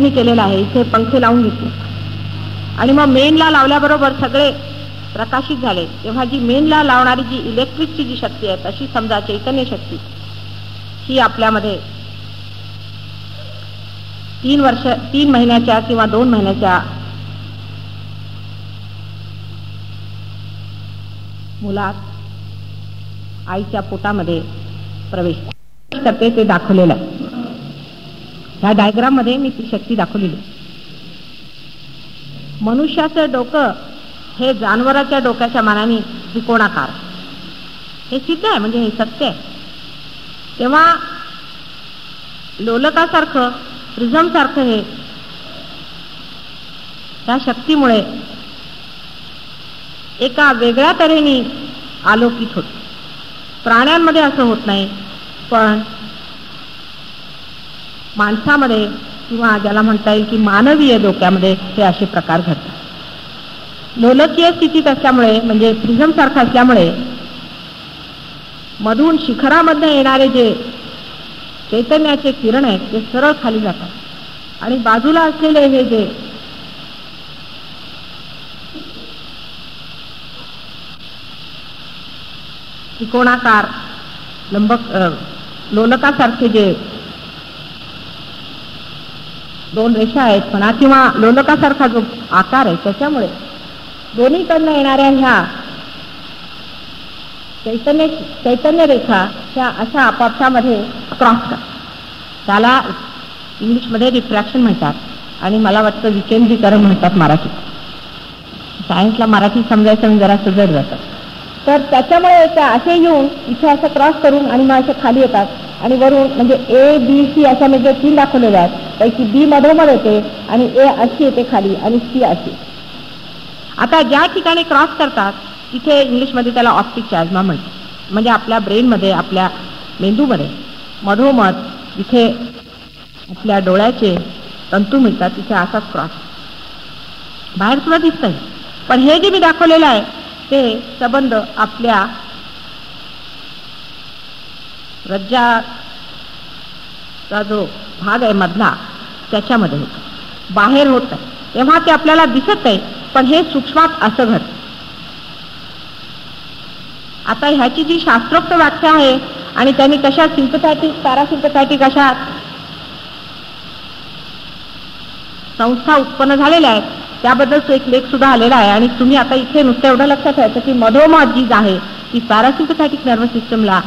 तिने केलेलं आहे. इथे पंखे लावून घेतले. आणि मग मेनला लावल्याबरोबर सगळे प्रकाशित झाले. तेव्हा जी मेनला लावणारी जी इलेक्ट्रिकची जी शक्ती आहे तशी समजा चैतन्य शक्ती ही आपल्यामध्ये तीन वर्ष तीन महिन्याच्या किंवा दोन महिन्याच्या मुलात आईच्या पोटामध्ये प्रवेश करते ते दाखवलेलं आहे. ह्या डायग्राममध्ये मी ती शक्ती दाखवलेली. मनुष्याचं डोकं हे जानवराच्या डोक्याच्या मानाने त्रिकोणाकार. हे सिद्ध आहे म्हणजे हे सत्य आहे. तेव्हा लोलकासारखं प्रिझमसारखं हे त्या शक्तीमुळे एका वेगळ्या तऱ्हेने आलोकित होत. प्राण्यांमध्ये असं होत नाही पण माणसामध्ये किंवा ज्याला म्हणता येईल की मानवीय डोक्यामध्ये हे असे प्रकार घडतात. लोलकीय स्थितीत असल्यामुळे म्हणजे प्रिझम सारखा असल्यामुळे मधून शिखरामधनं येणारे जे चैतन्याचे किरण आहेत ते सरळ खाली जातात. आणि बाजूला असलेले हे जे त्रिकोणाकार लंबक लोलकासारखे जे दोन रेषा आहेत म्हणा किंवा लोलकासारखा जो आकार आहे त्याच्यामुळे दोन्हीकडनं येणाऱ्या ह्या चैतन्य चैतन्य रेखा ह्या अशा आपापसामध्ये क्रॉस करतात. त्याला इंग्लिशमध्ये रिफ्रॅक्शन म्हणतात आणि मला वाटतं विकेंद्रीकरण म्हणतात मराठीत. सायन्सला मराठी समजायचं म्हणजे जरा सुजड जातं. तर त्याच्यामुळे त्या असे येऊन इथे असं क्रॉस करून आणि मग असे खाली येतात आणि वरून म्हणजे ए बी सी अशा म्हणजे तीन दाखवलेल्या आहेत. पैकी बी मधोमध येते आणि ए अशी येते खाली आणि सी अशी. आता ज्या ठिकाणी क्रॉस करतात तिथे इंग्लिशमध्ये त्याला ऑप्टिक चॅजमा म्हणतात. म्हणजे आपल्या ब्रेनमध्ये आपल्या मेंदूमध्ये मधोमध इथे आपल्या डोळ्याचे तंतू मिळतात तिथे असाच क्रॉस बाहेर सुद्धा दिसतंय. पण हे जे मी दाखवलेलं आहे ते संबंध आपल्या रज्जाचा जो भाग आहे मधला. त्याच्यामध्ये होत. बाहेर होत. आहे तेव्हा ते आपल्याला दिसत आहे पण हे सूक्ष्मात असं घडत. आता ह्याची जी शास्त्रोक्त व्याख्या आहे आणि त्यांनी कशा सिम्पथॅटिक पॅरासिम्पथॅटिक अशा संस्था उत्पन्न झालेल्या आहेत त्याबद्दलचा एक लेख सुद्धा आलेला आहे. आणि तुम्ही आता इथे नुसतं एवढं लक्षात ठेवायचं की मधोमध जी आहे ती पॅरासिम्पथॅटिक नर्वस सिस्टमला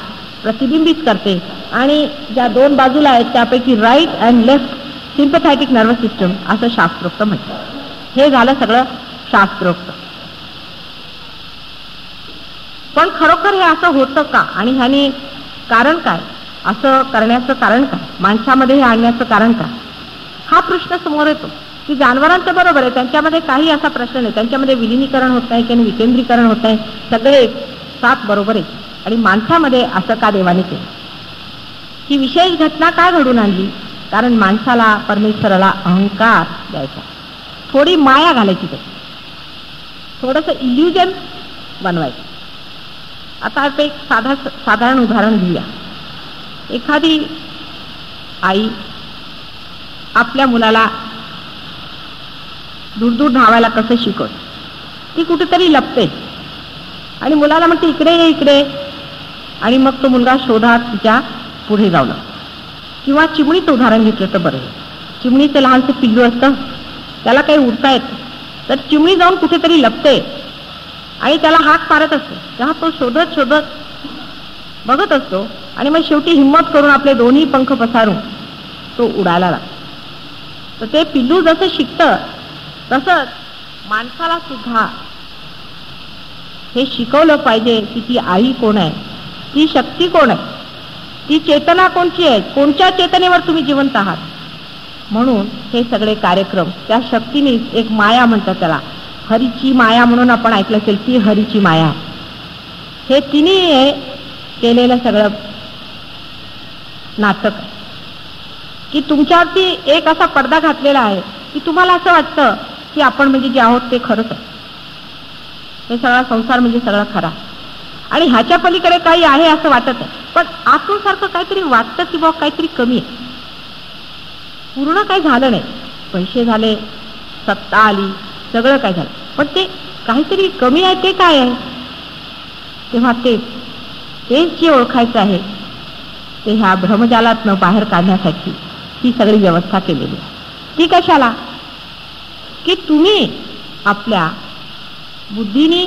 प्रतिबिंबित करते. आणि ज्या दोन बाजूला आहेत त्यापैकी right and left sympathetic nervous system असं शास्त्रोक्त म्हणतात हे झालं सगळं शास्त्रोक्त. पण खरोखर हे असं होतं का? आणि ह्याने कारण काय? असं करण्याचं कारण काय? माणसामध्ये हे आणण्याचं कारण काय? हा प्रश्न समोर येतो. की जनावरांचं बरोबर आहे त्यांच्यामध्ये काही असा प्रश्न नाही. त्यांच्यामध्ये विलिनीकरण होत नाही किंवा विकेंद्रीकरण होत नाही. सगळे सात बरोबर आहे आणि माणसामध्ये असं का देवाने केलं? ही विशेष घटना का घडून आणली? कारण माणसाला परमेश्वराला अहंकार द्यायचा. थोडी माया घालायची ते थोडस इल्युजन बनवायचं. आता आपण एक साधा साधारण उदाहरण घेऊया. एखादी आई आपल्या मुलाला दूर दूर धावायला कसं शिकवत? ती कुठेतरी लपते. आणि मुलाला म्हणते इकडे ये इकडे आणि मग तो मुलगा शोधात तिच्या पुढे जाऊ किंवा चिमणीचं उदाहरण घेतलं तर बरं. चिमणीचं लहानसं पिल्लू असतं. त्याला काही उडता येत तर चिमणी जाऊन कुठेतरी लपते. आणि त्याला हाक मारत असतो. तेव्हा तो शोधत शोधत बघत असतो. आणि मग शेवटी हिंमत करून आपले दोन्ही पंख पसारून तो उडायला लागतो तर ते पिल्लू जसं शिकतं तसंच माणसाला सुद्धा हे शिकवलं पाहिजे की ती आई कोण आहे. ती शक्ती कोण आहे? ती चेतना कोणची आहे? कोणत्या चेतनेवर तुम्ही जिवंत आहात? म्हणून हे सगळे कार्यक्रम त्या शक्तीने एक माया म्हणतात त्याला. हरीची माया म्हणून आपण ऐकलं असेल ती हरीची माया. हे तिने केलेलं सगळं नाटक की तुमच्यावरती एक असा पडदा घातलेला आहे की तुम्हाला असं वाटतं की आपण म्हणजे जे आहोत ते खरंच आहे. हे सगळा संसार म्हणजे सगळा खरा आणि ह्याच्या पलीकडे काही आहे असं वाटत आहे. पण आतून सारखं काहीतरी वाटतं की बाबा काहीतरी कमी आहे. पूर्ण काही झालं नाही. पैसे झाले सत्ता आली सगळं काय झालं. पण ते काहीतरी कमी आहे ते काय आहे? तेव्हा ते तेच जे ओळखायचं आहे ते ह्या भ्रमजालातनं बाहेर काढण्यासाठी ही सगळी व्यवस्था केलेली आहे. ती कशाला? की तुम्ही आपल्या बुद्धीनी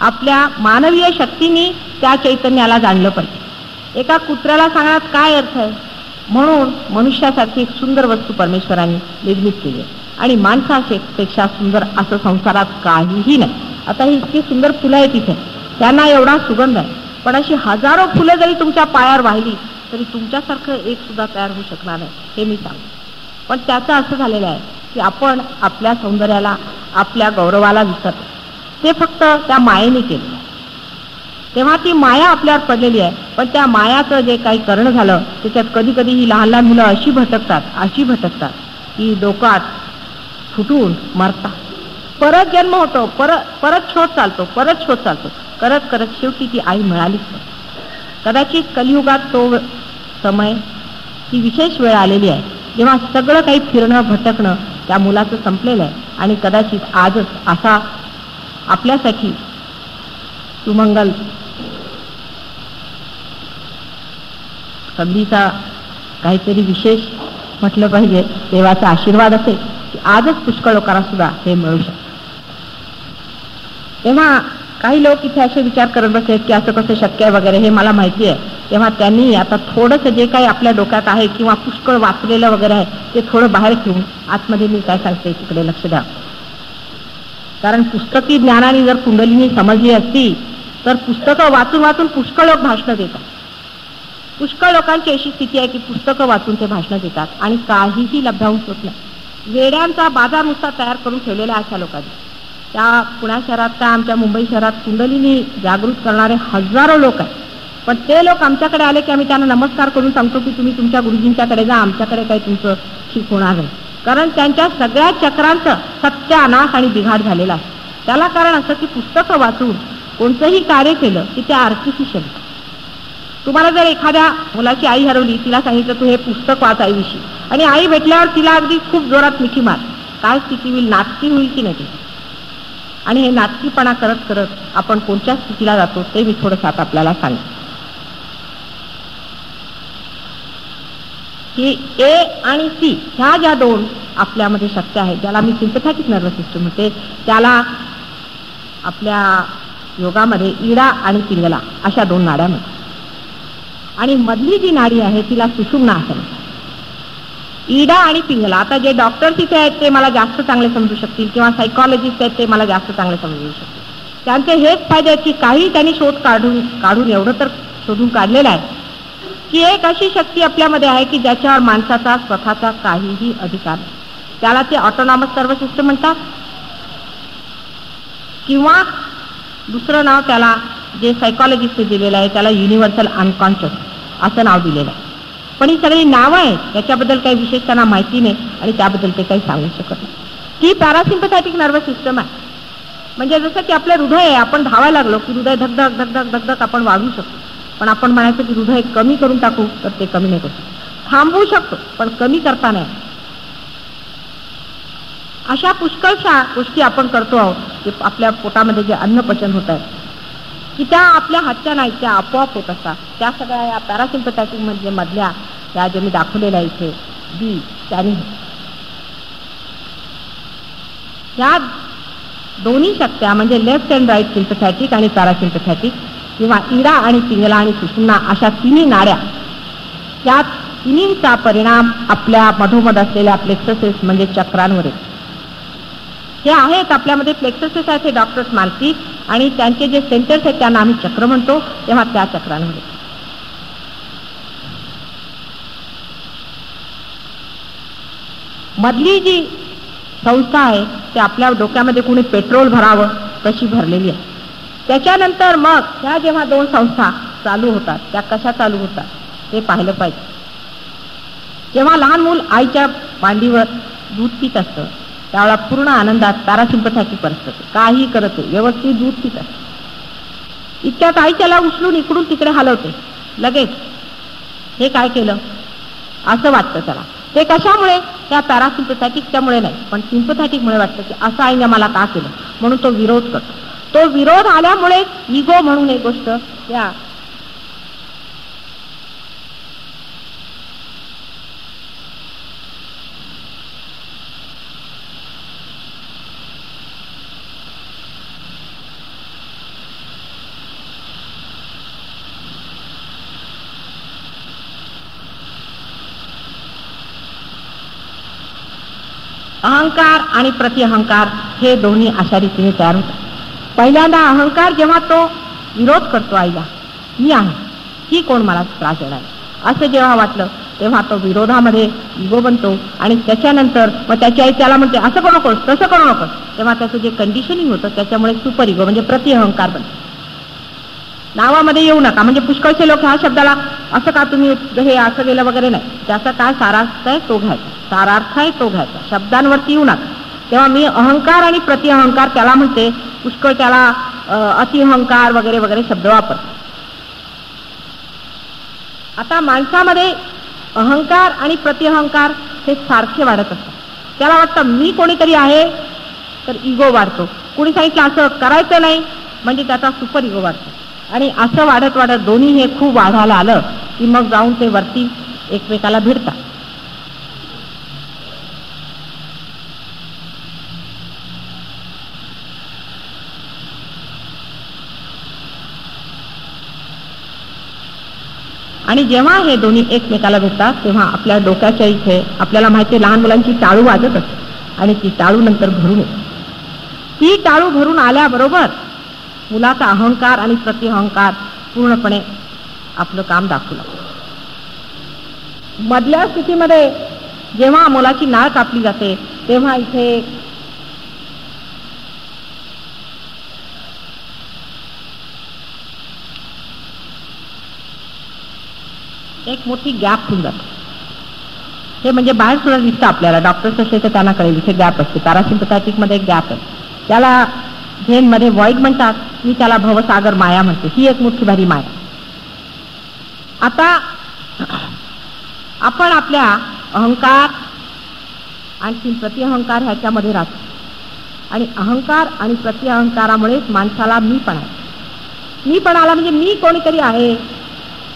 आपल्या मानवीय शक्तीनी त्या चैतन्याला जाणलं पाहिजे. एका कुत्र्याला सांगण्यात काय अर्थ आहे? म्हणून मनुष्यासारखी एक सुंदर वस्तू परमेश्वराने निर्मित केली आहे. आणि माणसापेक्षा सुंदर असं संसारात काहीही नाही. आता ही इतकी सुंदर फुलं आहे तिथे त्यांना एवढा सुगंध आहे. पण अशी हजारो फुलं जरी तुमच्या पायावर वाहिली तरी तुमच्यासारखं एक सुद्धा तयार होऊ शकणार नाही हे मी सांगतो. पण त्याचं असं झालेलं आहे की आपण आपल्या सौंदर्याला आपल्या गौरवाला विसरतो. ते फक्त त्या मायेने केलं. तेव्हा ती माया आपल्यावर पडलेली आहे पण त्या मायाचं जे काही करणं झालं त्याच्यात कधी कधी ही लहान लहान मुलं अशी भटकतात अशी भटकतात की डोकात फुटून मरतात. परत जन्म होतो परत परत शोध चालतो परत शोध चालतो. करत करत शेवटी ती आई मिळालीच नाही कदाचित कलियुगात तो समय ही विशेष वेळ आलेली आहे जेव्हा सगळं काही फिरणं भटकणं त्या मुलाचं संपलेलं आहे आणि कदाचित आजच असा आपल्यासाठी. सुमंगल संधीचा काहीतरी विशेष म्हटलं पाहिजे. देवाचा आशीर्वाद असेल की आजच पुष्कळ लोकांना सुद्धा हे मिळू शकतं. तेव्हा काही लोक इथे असे विचार करत बसले की असं कसं शक्य आहे वगैरे हे मला माहिती आहे. तेव्हा त्यांनी आता थोडंसं जे काही आपल्या डोक्यात आहे किंवा पुष्कळ वाचलेलं वगैरे आहे ते थोडं बाहेर ठेवून आतमध्ये मी काय सांगते तिकडे लक्ष द्या. कारण पुस्तकी ज्ञानाने जर कुंडलीनी समजली असती तर पुस्तकं वाचून वाचून पुष्कळ लोक भाषणं देतात. पुष्कळ लोकांची अशी स्थिती आहे की पुस्तकं वाचून ते भाषणं देतात आणि काहीही लभ्याहून होत नाही. वेड्यांचा बाजार नुसता तयार करून ठेवलेला अशा लोकांनी. त्या पुण्या शहरात त्या आमच्या मुंबई शहरात कुंडलीनी जागृत करणारे हजारो लोक आहेत. पण ते लोक आमच्याकडे आले की आम्ही त्यांना नमस्कार करून सांगतो की तुम्ही तुमच्या गुरुजींच्याकडे जा आमच्याकडे काही तुमचं ठीक होणार नाही. कारण त्यांच्या सगळ्या चक्रांचं सत्यानाश आणि बिघाड झालेला आहे. त्याला कारण असं की पुस्तकं वाचून कोणतंही कार्य केलं की ते शब्द तुम्हाला जर एखाद्या मुलाची आई हरवली तिला सांगितलं तू हे पुस्तक वाच आईविषयी. आणि आई भेटल्यावर तिला अगदी खूप जोरात मिठी मार. काय स्थिती होईल? नाटकी होईल की नाही? आणि हे नाटकीपणा करत करत आपण कोणत्या स्थितीला जातो ते मी थोडंसं आता आपल्याला सांगेन की ए आणि सी ह्या ज्या दोन आपल्यामध्ये शक्य आहेत ज्याला मी सिम्पथॅटिक नर्वस सिस्टम म्हणते त्याला आपल्या योगामध्ये इडा आणि पिंगला अशा दोन नाड्या म्हणतात. आणि मधली जी नाडी आहे तिला सुषुम्ना असं इडा आणि पिंगला आता जे डॉक्टर तिथे आहेत ते मला जास्त चांगले समजू शकतील किंवा सायकॉलॉजिस्ट आहेत ते मला जास्त चांगले समजू शकतील. त्यांचे हेच फायदे आहेत की काही त्यांनी शोध काढून काढून एवढं तर शोधून काढलेलं आहे ही एक अशी शक्ती आपल्यामध्ये आहे की ज्याच्यावर माणसाचा स्वतःचा काहीही अधिकार नाही. त्याला ते ऑटोनॉमस सर्व सिस्टम म्हणतात. किंवा दुसरं नाव त्याला जे सायकॉलॉजिस्टने दिलेलं आहे त्याला युनिव्हर्सल अनकॉन्शियस असं नाव दिलेलं आहे. पण ही सगळी नावं आहेत त्याच्याबद्दल काही विशेष त्यांना माहिती नाही आणि त्याबद्दल ते काही सांगू शकत नाही. ही पॅरासिम्पथॅटिक नर्वस सिस्टम आहे. म्हणजे जसं की आपलं हृदय आहे आपण धावायला लागलो की हृदय धगधग धगधग धगधग आपण वाढवू शकतो. पण आपण म्हणायचं की हृदय कमी करून टाकू तर ते कमी नाही करू थांबवू शकतो पण कमी करता नाही. अशा पुष्कळशा गोष्टी आपण करतो आहोत की आपल्या पोटामध्ये जे अन्न पचन होत आहे. की त्या आपल्या हातच्या नाही त्या आपोआप होत असतात. त्या सगळ्या या पॅरासिम्पथॅटिक म्हणजे मधल्या या जे मी दाखवलेल्या इथे बी त्यांनी या दोन्ही शक्त्या म्हणजे लेफ्ट अँड राईट सिम्पथॅटिक आणि पॅरासिम्पथॅटिक किंवा इडा आणि पिंगला आणि सुषुम्ना अशा तिन्ही नाड्या या तिन्हीचा परिणाम आपल्या मधोमध असलेल्या प्लेक्ससेस म्हणजे चक्रांवर आहे हे आहेत आपल्यामध्ये प्लेक्ससेस आहेत हे डॉक्टर्स मानतील आणि त्यांचे जे सेंटर्स आहेत त्यांना आम्ही चक्र म्हणतो तेव्हा त्या चक्रांमध्ये मधली जी संस्था आहे ते आपल्या डोक्यामध्ये कोणी पेट्रोल भरावं तशी भरलेली आहे. त्याच्यानंतर मग ह्या जेव्हा दोन संस्था चालू होतात त्या कशा चालू होतात ते पाहिलं पाहिजे. जेव्हा लहान मूल आईच्या मांडीवर दूध पित असतं त्यावेळा पूर्ण आनंदात पॅरासिम्पथॅटिक परिस्थिती. काही करत व्यवस्थित दूध पित असतं. इतक्यात आई त्याला उचलून इकडून तिकडे हलवते. लगेच. हे काय केलं? असं वाटतं त्याला. ते कशामुळे? त्या पॅरासिम्पथॅटिकच्यामुळे नाही पण सिम्पथॅटिकमुळे वाटतं की असं आईने मला का केलं? म्हणून तो विरोध करतो. तो विरोध आल्यामुळे इगो म्हणून एक गोष्ट त्या अहंकार आणि प्रतिअहंकार हे दोन्ही अशा रीतीने तयार होतात. पहिल्यांदा अहंकार जेव्हा तो विरोध करतो आईला मी आहे. ही कोण मला त्रास देणार असं जेव्हा वाटलं तेव्हा तो विरोधामध्ये इगो बनतो आणि त्याच्यानंतर मग त्याची आई त्याला म्हणते असं करू नकोस तसं करू नकोस. तेव्हा त्याचं जे कंडिशनिंग होतं त्याच्यामुळे सुपर इगो म्हणजे प्रतिअहंकार बनतो. नावामध्ये येऊ नका म्हणजे पुष्कळचे लोक ह्या शब्दाला असं का तुम्ही हे असं गेलं वगैरे नाही? त्याचा काय सारार्थ आहे तो घ्यायचा. सारार्थ आहे तो घ्यायचा. शब्दांवरती येऊ नका. तेव्हा मी अहंकार आणि प्रतिअहंकार त्याला म्हणते पुष्कळ त्याला अतिअहंकार वगैरे वगैरे शब्द वापरतो. आता माणसामध्ये अहंकार आणि प्रतिअहंकार हे सारखे वाढत असतात. त्याला वाटतं मी कोणीतरी आहे तर इगो वाढतो. कुणी सांगितलं असं करायचं नाही म्हणजे त्याचा सुपर इगो वाढतो. आणि असं वाढत वाढत दोन्ही हे खूप वाढायला आलं की मग जाऊन ते वरती एकमेकाला भिडतात. आणि जेव्हा हे दोन्ही एकमेकाला भेटतात तेव्हा आपल्या डोक्याच्या इथे आपल्याला माहिती लहान मुलांची टाळू वाजत असते आणि ती टाळू नंतर भरून येते. ती टाळू भरून आल्याबरोबर मुलाचा अहंकार आणि प्रतिअहंकार पूर्णपणे आपलं काम दाखवू लागतो. मधल्या स्थितीमध्ये जेव्हा मुलाची नाळ कापली जाते तेव्हा इथे एक मोठी गॅप होऊन जाते. हे म्हणजे बाहेर सुद्धा दिसतं आपल्याला. डॉक्टर्स असले तर त्यांना कळेल इथे गॅप असते. पॅरासिम्पथॅटिकमध्ये एक गॅप आहे. त्याला झेनमध्ये वॉइड म्हणतात. मी त्याला भवसागर माया म्हणते. ही एक मोठी भारी माया. आता आपण आपल्या अहंकार आणखी प्रतिअहंकार ह्याच्यामध्ये राहतो. आणि अहंकार आणि प्रतिअहंकारामुळेच माणसाला मी पण आहे. मी पण आला म्हणजे मी कोणीतरी आहे.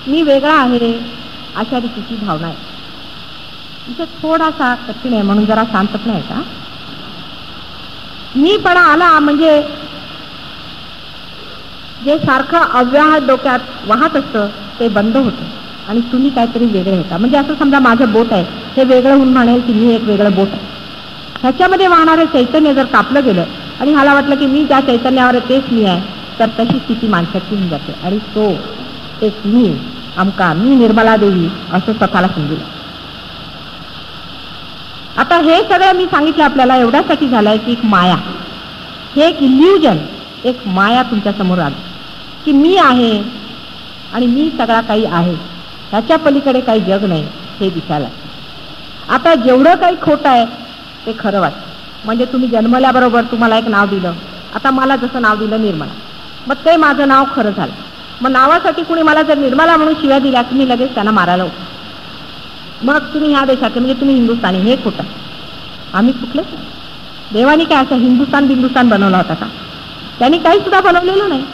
मी वेगळा आहे. अशा रीतीची भावना आहे. इथे थोडासा कठीण आहे म्हणून जरा शांतपणे आहे का? मीपणा आला म्हणजे जे सारखं अव्याहत डोक्यात वाहत असतं ते बंद होतं. आणि तुम्ही काहीतरी वेगळे होता. म्हणजे असं समजा माझं बोट आहे हे वेगळं होऊन म्हणेल की मी एक वेगळं बोट आहे. ह्याच्यामध्ये वाहणारं चैतन्य जर कापलं गेलं आणि ह्याला वाटलं की मी ज्या चैतन्यावर तेच मी आहे तर तशी स्थिती माणसाची होऊन जाते. आणि तो एक मी. आमका मी निर्मला देवी असं स्वतःला समजलं आता हे सगळं मी सांगितलं आपल्याला एवढ्यासाठी झालंय की एक माया. हे एक इल्युजन एक माया तुमच्यासमोर आली. की मी आहे आणि मी सगळा काही आहे. ह्याच्या पलीकडे काही जग नाही हे दिसायला आता जेवढं काही खोटं आहे ते खरं वाटतं. म्हणजे तुम्ही जन्मल्याबरोबर तुम्हाला एक नाव दिलं. आता मला जसं नाव दिलं निर्मला. मग ते माझं नाव खरं झालं. मग नावासाठी कुणी मला जर निर्मला म्हणून शिव्या दिल्या की मी लगेच त्यांना मारायला मग तुम्ही ह्या देशातले म्हणजे तुम्ही हिंदुस्थानी हे खोटं. आम्ही कुठले देवानी काय असं हिंदुस्थान बिंदुस्तान बनवला होता का? त्यांनी काही सुद्धा बनवलेलं नाही.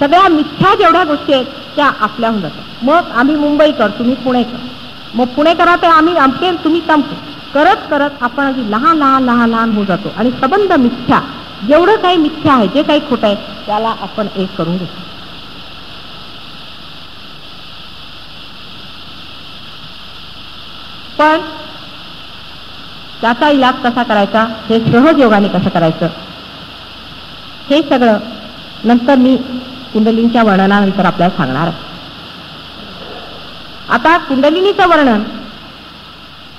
सगळ्या मिथ्या जेवढ्या गोष्टी आहेत त्या आपल्याहून जातात. मग आम्ही मुंबईकर तुम्ही पुणेकर. मग पुणेकरा ते आम्ही आमचे तुम्ही तमके करत करत आपण अगदी लहान लहान लहान लहान होत जातो. आणि सबंध मिथ्या जेवढं काही मिथ्या आहे जे काही खोटं आहे त्याला आपण एक करून घेतो. पण त्याचा इलाज कसा करायचा? हे सहज योगाने कसं करायचं? हे सगळं नंतर मी कुंडलिनीच्या वर्णनानंतर आपल्याला सांगणार आहे. आता कुंडलिनीचं वर्णन.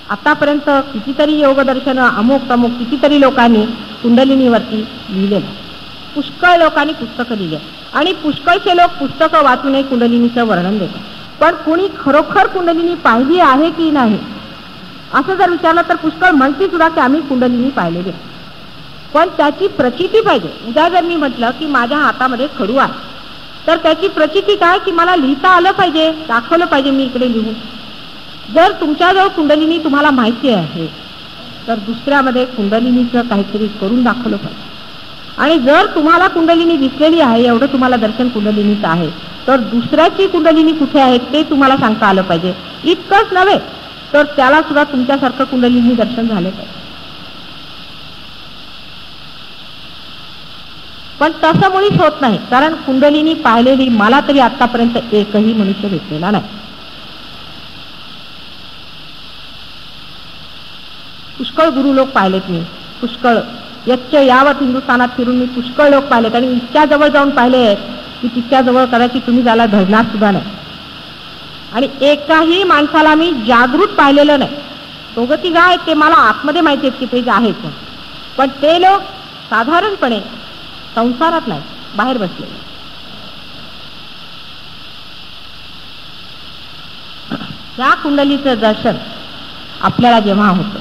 आतापर्यंत कितीतरी योगदर्शन अमुक तमुक कितीतरी लोकांनी कुंडलिनीवरती लिहिलेलं. पुष्कळ लोकांनी पुस्तकं लिहिले आणि पुष्कळचे लोक पुस्तकं वाचून कुंडलिनीचं वर्णन देतात. पण कुणी खरोखर कुंडलिनी पाहिली आहे की नाही? असं जर विचारलं तर पुष्कळ म्हणते सुद्धा की आम्ही कुंडलिनी पाहिलेली पण त्याची प्रचिती पाहिजे. उद्या जर मी म्हटलं की माझ्या हातामध्ये खडू आहे तर त्याची प्रचिती काय? की मला लिहिता आलं पाहिजे दाखवलं पाहिजे मी इकडे लिहून. जर तुमच्याजवळ कुंडलिनी तुम्हाला माहिती आहे तर दुसऱ्यामध्ये कुंडलिनीचं काहीतरी करून दाखवलं पाहिजे. आणि जर तुम्हाला कुंडलिनी दिसलेली आहे एवढं तुम्हाला दर्शन कुंडलिनीचं आहे तर दुसऱ्याची कुंडलिनी कुठे आहे ते तुम्हाला सांगता आलं पाहिजे. इतकंच नव्हे तर त्याला सुद्धा तुमच्यासारखं कुंडलिनी दर्शन झालं पाहिजे पण तसं मुळीच होत नाही कारण कुंडलिनी पाहिलेली मला तरी आतापर्यंत एकही मनुष्य भेटलेला नाही. पुष्कळ गुरु लोक पाहिलेत मी पुष्कळ. यच्च यावत हिंदुस्थानात फिरून मी पुष्कळ लोक पाहिलेत आणि इतक्या जवळ जाऊन पाहिले की तितक्या जवळ कदाचित तुम्ही त्याला धरणार सुद्धा नाही. आणि एकाही माणसाला मी जागृत पाहिलेलं नाही. दोघं तिघ आहेत ते मला आतमध्ये माहिती आहेत की ते आहेत. पण ते लोक साधारणपणे संसारात नाही बाहेर बसले. त्या कुंडलीचं दर्शन आपल्याला जेव्हा होतं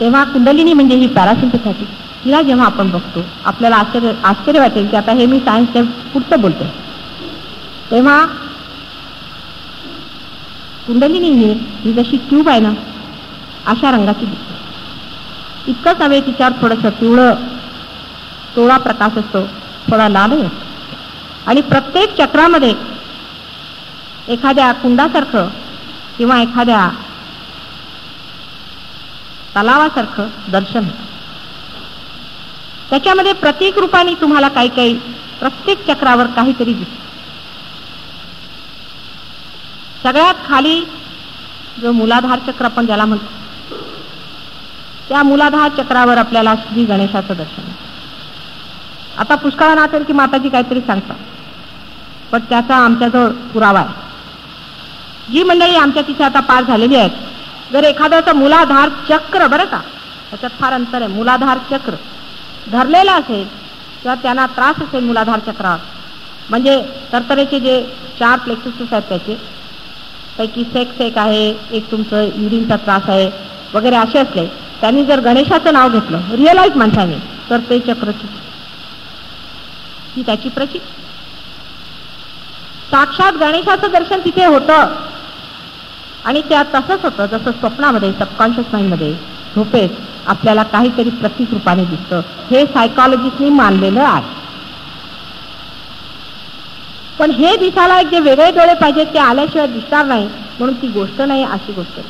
तेव्हा कुंडलिनी म्हणजे ही पॅरासिम्पॅथॅटिक तिला जेव्हा आपण बघतो आपल्याला आश्चर्य आश्चर्य वाटेल की आता हे मी सायन्सच्या पुढचं बोलतोय. तेव्हा कुंडलिनी ही ही जशी ट्यूब आहे ना अशा रंगाची दिसते. इतकंच नव्हे तिच्यावर थोडंसं पिवळं तोळा प्रकाश असतो थोडा लालही असतो. आणि प्रत्येक चक्रामध्ये एखाद्या कुंडासारखं किंवा एखाद्या तलावासारखं दर्शन त्याच्यामध्ये प्रत्येक रूपाने तुम्हाला काही काही प्रत्येक चक्रावर काहीतरी दिसतं. सगळ्यात खाली जो मुलाधार चक्र आपण ज्याला म्हणतो त्या मुलाधार चक्रावर आपल्याला श्री गणेशाचं दर्शन आता पुष्कळाना की माताजी काहीतरी सांगतात पण त्याचा आमच्याजवळ पुरावा आहे. जी मंडळी आमच्या तिथे आता पार झालेली आहेत जर एखाद्याचं मुलाधार चक्र बरं का त्याच्यात फार अंतर आहे मुलाधार चक्र धरलेलं असेल किंवा त्यांना त्रास असेल मुलाधार चक्रावर म्हणजे तरतरेचे जे चार प्लेक्सेस आहेत त्याचे पैकी सेक्स एक आहे एक तुमचं युरिनचा त्रास आहे वगैरे असे असले. त्यांनी जर गणेशाचं नाव घेतलं रिअलाईज माणसाने तर ते चक्र ही त्याची प्रचित साक्षात गणेशाचं दर्शन तिथे होतं. आणि त्या तसंच होतं जसं स्वप्नामध्ये सबकॉन्शियस माइंडमध्ये झोपेत आपल्याला काहीतरी प्रतिक रूपाने दिसतं. हे सायकॉलॉजिस्टनी मानलेलं आहे. पण हे दिसायला जे वेगळे डोळे पाहिजेत ते आल्याशिवाय दिसणार नाही म्हणून ती गोष्ट नाही अशी गोष्ट.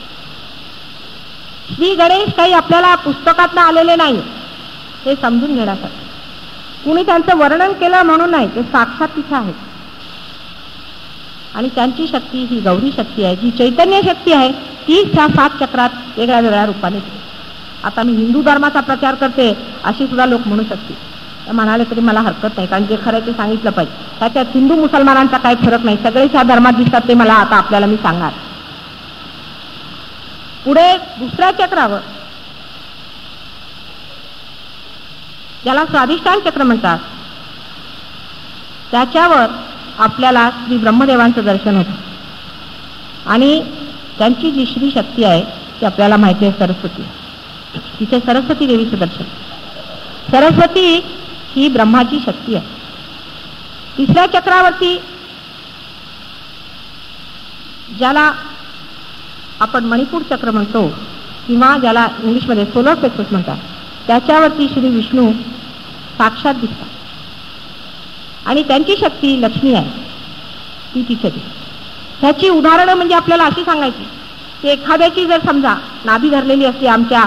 श्री गणेश काही आपल्याला पुस्तकात आलेले नाही हे समजून घेण्यासाठी. कुणी त्यांचं वर्णन केलं म्हणून नाही ते साक्षात तिथे आहेत. आणि त्यांची शक्ती ही गौरी शक्ती आहे जी चैतन्य शक्ती आहे तीच ह्या सात चक्रात वेगळ्या वेगळ्या रूपाने आता मी हिंदू धर्माचा प्रचार करते अशी सुद्धा लोक म्हणू शकतील. म्हणाले तरी मला हरकत नाही कारण जे खरं ते सांगितलं पाहिजे. त्याच्यात हिंदू मुसलमानांचा काही फरक नाही. सगळेच ह्या धर्मात दिसतात ते मला आता आपल्याला मी सांगणार. पुढे दुसऱ्या चक्रावर. ज्याला स्वाधिष्ठान चक्र म्हणतात. त्याच्यावर आपल्याला श्री ब्रह्मदेवांचं दर्शन होतं. आणि त्यांची जी श्री शक्ती आहे ती आपल्याला माहिती आहे सरस्वती. तिथे सरस्वती देवीचं दर्शन. सरस्वती ही ब्रह्माची शक्ती आहे. तिसऱ्या चक्रावरती ज्याला आपण मणिपूर चक्र म्हणतो किंवा ज्याला इंग्लिशमध्ये सोलर प्लेक्सस म्हणतात त्याच्यावरती श्री विष्णू साक्षात दिसतात. आणि त्यांची शक्ती लक्ष्मी आहे. ती तिथे ह्याची उदाहरणं म्हणजे आपल्याला अशी सांगायची की एखाद्याची जर समजा नाभी धरलेली असते आमच्या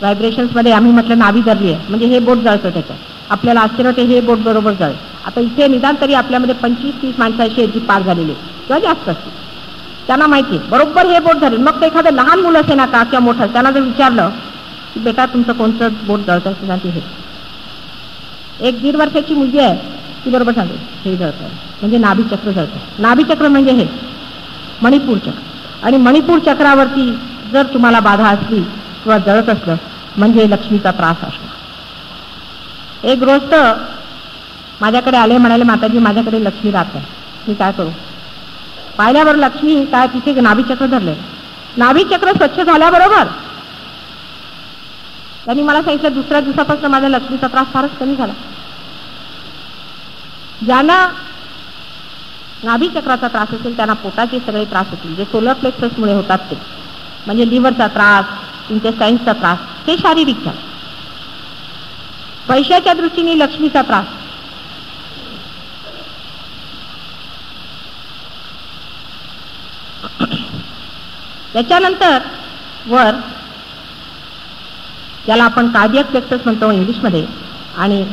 व्हायब्रेशन्समध्ये आम्ही म्हटलं नाभी धरली आहे म्हणजे हे बोट जळतं त्याच्यात. आपल्याला आश्चर्य होते हे बोट बरोबर जळ आता इथे निदान तरी आपल्यामध्ये पंचवीस तीस माणसं अशी आहेत जी पार झालेली किंवा जास्त असते त्यांना माहिती बरोबर हे बोट झाले. मग ते एखादं लहान मुलं असे ना का किंवा मोठं त्यांना जर विचारलं की बेटा तुमचं कोणतं बोट जळतं असं सांगते हे. एक दीड वर्षाची मुलगी आहे ती बरोबर सांगते हे जळतं म्हणजे नाभी चक्र जळतं नाभी चक्र म्हणजे हे मणिपूर चक्र. आणि मणिपूर चक्रावरती जर तुम्हाला बाधा असली किंवा जळत असलं म्हणजे लक्ष्मीचा त्रास असतो. एक गोष्ट माझ्याकडे आले म्हणाले माताजी माझ्याकडे लक्ष्मी राहत. आहे मी काय करू? पाहिल्यावर लक्ष्मी काय तिथे नाभीचक्र धरले. नाभीचक्र स्वच्छ झाल्याबरोबर त्यांनी मला सांगितलं दुसऱ्या दिवसापासून माझ्या लक्ष्मीचा त्रास फारच कमी झाला. ज्यांना नाभीचक्राचा त्रास असेल त्यांना पोटाचे सगळे त्रास होतील. जे सोलर प्लेक्समुळे होतात ते. म्हणजे लिव्हरचा त्रास इंटेस्टाईन्सचा त्रास ते शारीरिक झालं पैशाच्या दृष्टीने लक्ष्मीचा त्रास. त्याच्यानंतर वर ज्याला आपण कार्डियक व्यक्तच म्हणतो इंग्लिशमध्ये आणि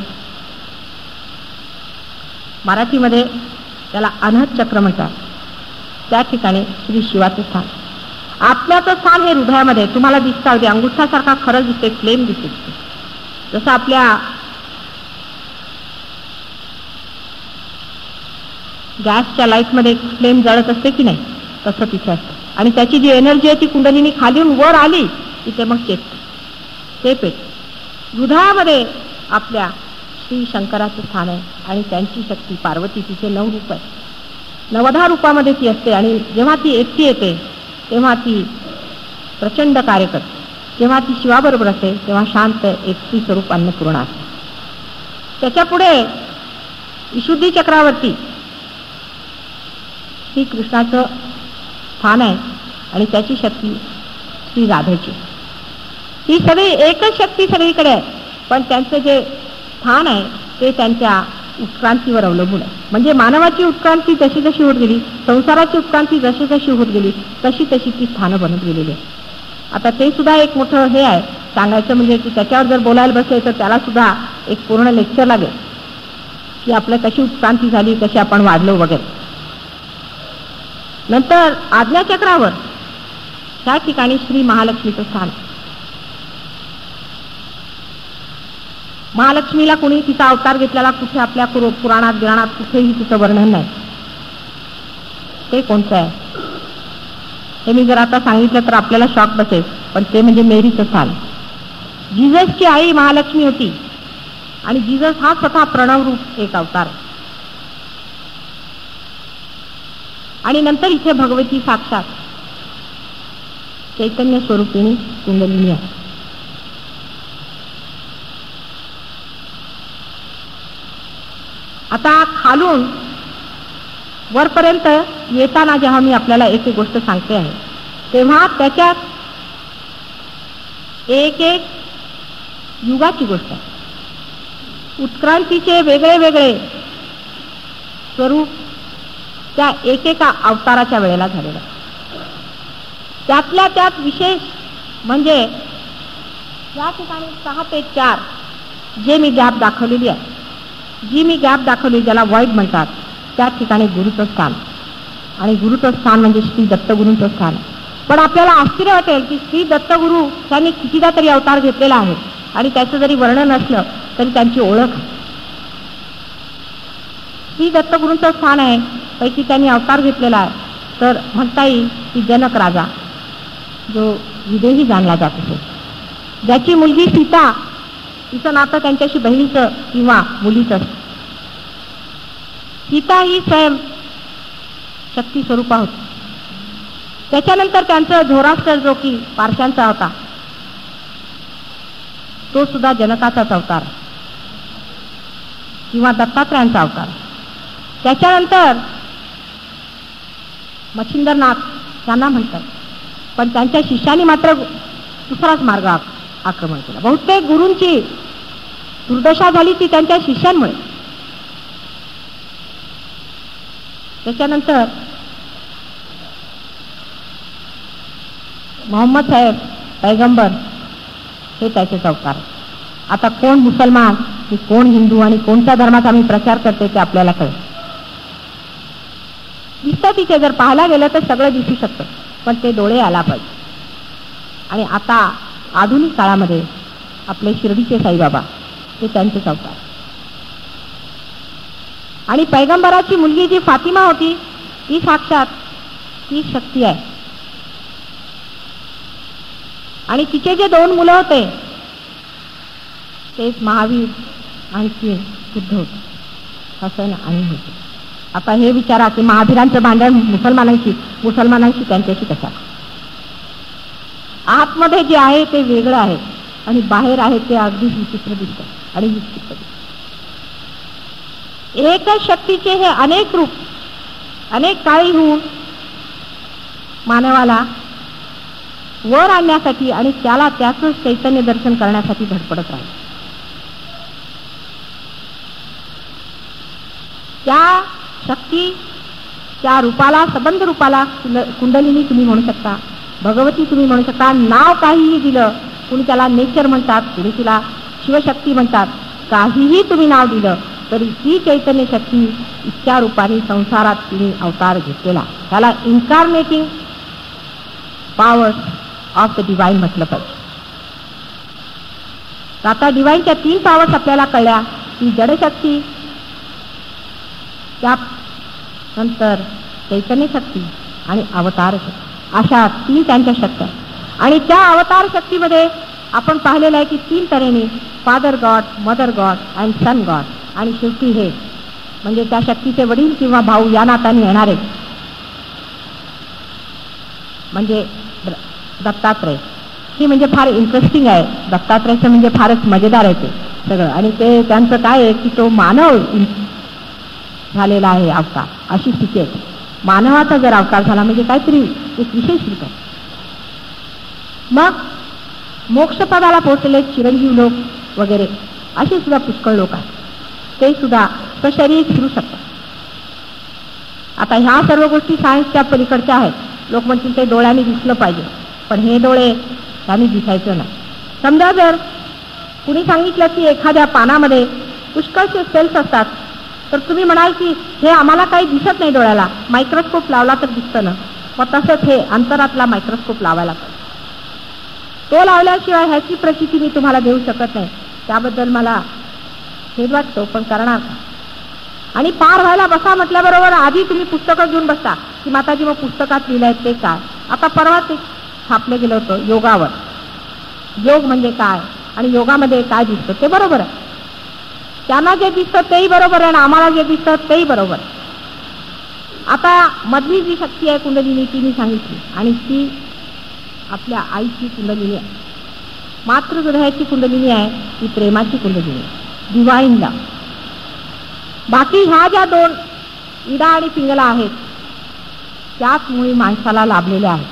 मराठीमध्ये त्याला अनहत चक्र म्हणतात. त्या ठिकाणी श्री शिवाचं स्थान. आत्म्याचं स्थान हे हृदयामध्ये तुम्हाला दिसतं अगदी अंगुठासारखा खरंच दिसते फ्लेम दिसते जसं आपल्या गॅसच्या लाईटमध्ये फ्लेम जळत असते की नाही तसं तिथे असतं. आणि त्याची जी एनर्जी आहे ती कुंडलीनी खालीहून वर आली तिथे मग चेत ते पेट. दुधामध्ये आपल्या श्री शंकराचं स्थान आहे आणि त्यांची शक्ती पार्वती तिचे नऊ रूप आहे. नवधा रूपामध्ये ती असते आणि जेव्हा ती एकटी येते तेव्हा ती प्रचंड कार्य करते. जेव्हा ती शिवाबरोबर असते तेव्हा शांत एकटी स्वरूप अन्नपूर्णा असते. त्याच्या पुढे विशुद्धी चक्रावरती श्रीकृष्णाचं स्थान आहे आणि त्याची शक्ती श्री राधेची. ही सगळी एकच शक्ती सगळीकडे आहे पण त्यांचं जे स्थान आहे ते त्यांच्या उत्क्रांतीवर अवलंबून आहे. म्हणजे मानवाची उत्क्रांती जशी जशी होत गेली संसाराची उत्क्रांती जशी जशी होत गेली तशी तशी ती स्थानं बनत गेलेली आहे आता ते सुद्धा एक मोठं हे आहे. सांगायचं म्हणजे की त्याच्यावर जर बोलायला बसले तर त्याला सुद्धा एक पूर्ण लेक्चर लागेल. की आपलं कशी उत्क्रांती झाली कशी आपण वाढलो वगैरे. नंतर आज्ञाचक्रावर त्या ठिकाणी श्री महालक्ष्मीचं स्थान. महालक्ष्मीला कुणी तिचा अवतार घेतलेला कुठे आपल्या पुराणात गिराणात कुठेही तिचं वर्णन नाही. ते कोणतं आहे? हे मी जर आता सांगितलं तर आपल्याला शॉक बसेल. पण ते म्हणजे मेरीचं स्थान जिजसची आई महालक्ष्मी होती. आणि जिजस हा स्वतः प्रणव रूप एक अवतार. आणि नंतर इथे भगवती साक्षात. चैतन्य स्वरूपिणी कुंडलिनी आहे. आता खालून वरपर्यंत येताना जेव्हा मी आपल्याला एक गोष्ट सांगते आहे तेव्हा त्याच्यात एक एक युगाची गोष्ट आहे. उत्क्रांतीचे वेगळे वेगळे स्वरूप त्या एकेका अवताराच्या वेळेला झालेलं त्यातल्या त्यात विशेष म्हणजे या ठिकाणी सहा ते चार जे मी गॅप दाखवलेली आहे जी मी गॅप दाखवली ज्याला वाईट म्हणतात त्या ठिकाणी गुरुचं स्थान. आणि गुरुचं स्थान म्हणजे श्री दत्तगुरूंचं स्थान. पण आपल्याला आश्चर्य वाटेल की श्री दत्तगुरू त्यांनी कितीदा तरी अवतार घेतलेला आहे. आणि त्याचं जरी वर्णन असलं तरी त्यांची ओळख. श्री दत्तगुरूंचं स्थान आहे पैकी त्यांनी अवतार घेतलेला आहे. तर म्हणता येईल की जनक राजा जो विदेही जाणला जात असे. ज्याची मुलगी सीता तिचं नातं त्यांच्याशी बहिणीचं किंवा मुलीचं सीता ही स्वयं शक्ती स्वरूपा होती. त्याच्यानंतर त्यांचं झोरास्टर जो की पारशांचा होता तो सुद्धा जनकाचाच अवतार किंवा दत्तात्रयांचा अवतार. त्याच्यानंतर मच्छिंदरनाथ त्यांना म्हणतात पण त्यांच्या शिष्याने मात्र दुसराच मार्ग आक्रमण केला. बहुतेक गुरूंची दुर्दशा झाली ती त्यांच्या शिष्यांमुळे. त्याच्यानंतर मोहम्मद साहेब पैगंबर हे त्याचे चौकार आता कोण मुसलमान की कोण हिंदू आणि कोणत्या धर्माचा मी प्रचार करते ते आपल्याला कळेल. दिसतं तिथे जर पाहायला गेलं तर सगळं दिसू शकतं पण ते डोळे आला पाहिजे. आणि आता आधुनिक काळामध्ये आपले शिर्डीचे साईबाबा ते त्यांचे चौकार आणि पैगंबराची मुलगी जी फातिमा होती ती साक्षात ती शक्ती आहे. आणि तिचे जे दोन मुलं होते तेच महावीर आणखी सिद्ध होते. हसन आणि होते आता हे विचारा की महावीरांचं भांडण मुसलमानांशी मुसलमानांशी त्यांच्याशी कशा? आतमध्ये जे आहे ते वेगळं आहे आणि बाहेर आहे ते अगदी विचित्र दिसतं आणि विचित्र दिसतं. एकच शक्तीचे हे अनेक रूप अनेक काळी होऊन मानवाला वर आणण्यासाठी आणि त्याला त्याच चैतन्य दर्शन करण्यासाठी धडपडत राहील. त्या शक्ती त्या रूपाला सबंध रूपाला कुंडलिनी तुम्ही म्हणू शकता भगवती तुम्ही म्हणू शकता नाव काहीही दिलं कुणी त्याला नेचर म्हणतात कुणी तिला शिवशक्ती म्हणतात काहीही तुम्ही नाव दिलं तरी ती चैतन्य शक्ती इतक्या रूपाने संसारात तिने अवतार घेतलेला. त्याला incarnating power of the divine म्हटलं पाहिजे आता डिवाईनच्या तीन पॉवर्स आपल्याला कळल्या. ती जडशक्ती त्यानंतर चैतन्य शक्ती आणि अवतार शक्ती. अशा तीन त्यांच्या शक्त्या. आणि त्या अवतार शक्तीमध्ये आपण पाहिलेलं आहे की तीन तऱ्हेने father God mother God and son God आणि शेवटी हे. म्हणजे त्या शक्तीचे वडील किंवा भाऊ या नाताने येणारे. म्हणजे दत्तात्रय. ही म्हणजे फार इंटरेस्टिंग आहे. दत्तात्रयचं म्हणजे फारच मजेदार आहे ते सगळं. आणि ते त्यांचं काय आहे की तो मानव झालेला आहे अवतार. अशी स्थिती आहे. मानवाचा जर अवतार झाला म्हणजे काहीतरी एक विशेष रूप आहे. मग मोक्षपदाला पोहोचले चिरंजीव लोक वगैरे. असे सुद्धा पुष्कळ लोक आहेत. ते सुद्धा सशरीर फिरू शकतात. आता ह्या सर्व गोष्टी सायन्सच्या पलीकडच्या आहेत. लोक म्हणतील ते डोळ्यांनी दिसलं पाहिजे. पण हे डोळे त्यांनी दिसायचं नाही. समजा जर कुणी सांगितलं की एखाद्या पानामध्ये पुष्कळचे सेल्स असतात तर तुम्ही म्हणाल की हे आम्हाला काही दिसत नाही डोळ्याला. मायक्रोस्कोप लावला तर दिसतं ना? मग तसंच हे अंतरातला मायक्रोस्कोप लावायला तो लावल्याशिवाय ह्याची प्रचिती मी तुम्हाला देऊ शकत नाही. त्याबद्दल मला खेद वाटतो पण करणार आणि पार व्हायला बसा म्हटल्याबरोबर आधी तुम्ही पुस्तकं घेऊन बसता की माताजी मग पुस्तकात लिहिलंय ते काय? आता परवा ते छापलं गेलं होतं योगावर. योग म्हणजे काय? आणि योगामध्ये काय दिसतं ते बरोबर आहे. त्यांना जे दिसतं तेही बरोबर आहे आणि आम्हाला जे दिसतं तेही बरोबर आता मधली जी शक्ती आहे कुंडलिनी ती मी सांगितली. आणि ती आपल्या आईची कुंडलिनी आहे. मातृहृदयाची कुंडलिनी आहे ती प्रेमाची कुंडलिनी आहे. डिवाईनला बाकी ह्या ज्या दोन इडा आणि पिंगला आहेत त्याच मुळी माणसाला लाभलेल्या आहेत.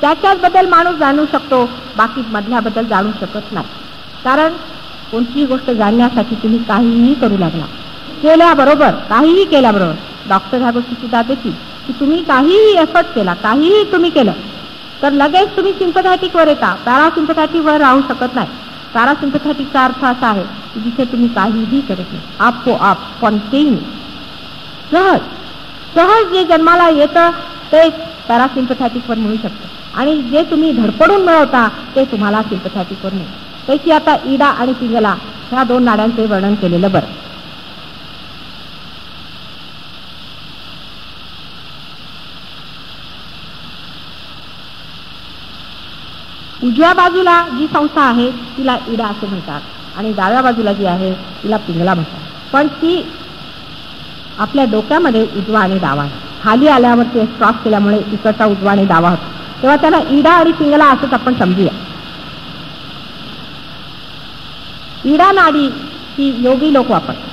त्याच्याच बद्दल माणूस जाणू शकतो बाकी मधल्याबद्दल जाणू शकत नाही. कारण कोणतीही गोष्ट जाणण्यासाठी तुम्ही काहीही करू लागला. केल्याबरोबर काहीही केल्याबरोबर डॉक्टर ह्या गोष्टी सुद्धा देतील की तुम्ही काहीही एफर्ट केला काहीही तुम्ही केलं तर लगेच तुम्ही वर येता. वर राहू शकत नाही. पॅरासिम्पथॅटिकचा अर्थ असा आहे की जिथे तुम्ही काहीही करत नाही आपो आप कॉन्टेन सहज सहज जे जन्माला येतं ते पॅरासिम्पथॅटिकवर मिळू शकतं. आणि जे तुम्ही धडपडून मिळवता ते तुम्हाला सिम्पथॅटिकवर मिळतं त्याची आता इडा आणि पिंगला ह्या दोन नाड्यांचे वर्णन केलेलं बरं. उजव्या बाजूला जी संस्था आहे तिला इडा असे म्हणतात. आणि डाव्या बाजूला जी आहे तिला पिंगला म्हणतात. पण ती आपल्या डोक्यामध्ये उजवा आणि डावा खाली आल्यावर ते केल्यामुळे इकडचा उजवा आणि डावा होतो. तेव्हा त्याला इडा आणि पिंगला असंच आपण समजूया. इडा नाडी ही योगी लोक वापरतात.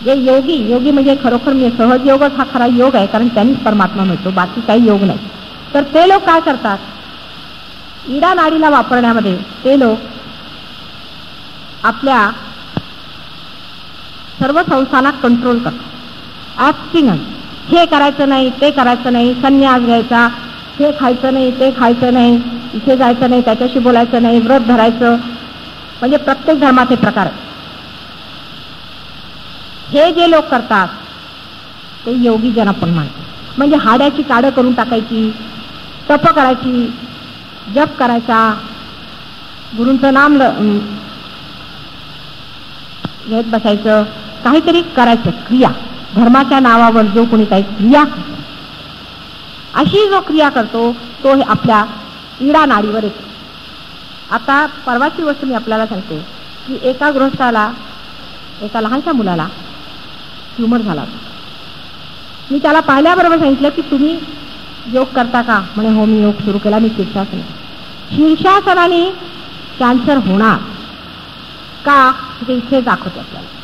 जे योगी योगी म्हणजे खरोखर म्हणजे सहज योगच हा खरा योग आहे कारण त्यांनीच परमात्मा मिळतो बाकी काही योग नाही. तर ते लोक काय करतात? इडा नाडीला वापरण्यामध्ये ते लोक आपल्या सर्व संस्थांना कंट्रोल करतात ॲब्स्टिनन्स हे करायचं नाही ते करायचं नाही संन्यास घ्यायचा. हे खायचं नाही ते खायचं नाही इथे जायचं नाही त्याच्याशी बोलायचं नाही व्रत धरायचं. म्हणजे प्रत्येक धर्माचे प्रकार हे जे लोक करतात ते योगी जण आपण मानतो. म्हणजे हाड्याची काडं करून टाकायची तप करायची जप करायचा. गुरूंचं नाम घेत बसायचं. काहीतरी करायचं. क्रिया. धर्माच्या नावावर जो कोणी काही क्रिया अशी जो क्रिया करतो तो हे आपल्या इडा नाडीवर येतो. आता परवाची गोष्ट मी आपल्याला सांगते की एका गृहस्थाला एका लहानशा मुलाला ट्युमर झाला मी त्याला पाहिल्याबरोबर सांगितलं की तुम्ही योग करता का? म्हणे हो मी योग सुरू केला मी शीर्षासन शीर्षासनाने कॅन्सर होणार का? ते इथे दाखवते आपल्याला.